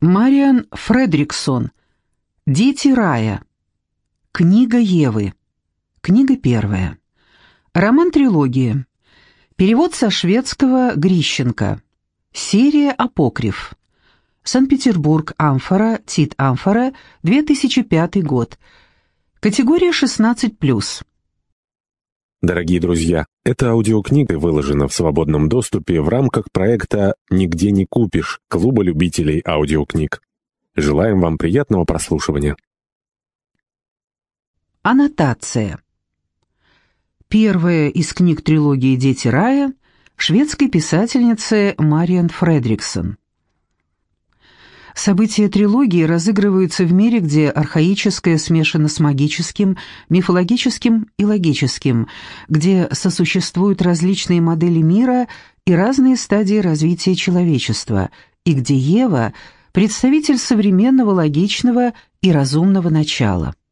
Мариан Фредриксон. Дети рая. Книга Евы. Книга первая. Роман-трилогия. Перевод со шведского Грищенко. Серия «Апокриф». Санкт-Петербург, Амфора, Тит Амфора, 2005 год. Категория 16+. Дорогие друзья, эта аудиокнига выложена в свободном доступе в рамках проекта «Нигде не купишь» Клуба любителей аудиокниг. Желаем вам приятного прослушивания. Аннотация. Первая из книг трилогии «Дети рая» шведской писательницы Мариан Фредриксон. События трилогии разыгрываются в мире, где архаическое смешано с магическим, мифологическим и логическим, где сосуществуют различные модели мира и разные стадии развития человечества, и где Ева – представитель современного логичного и разумного начала –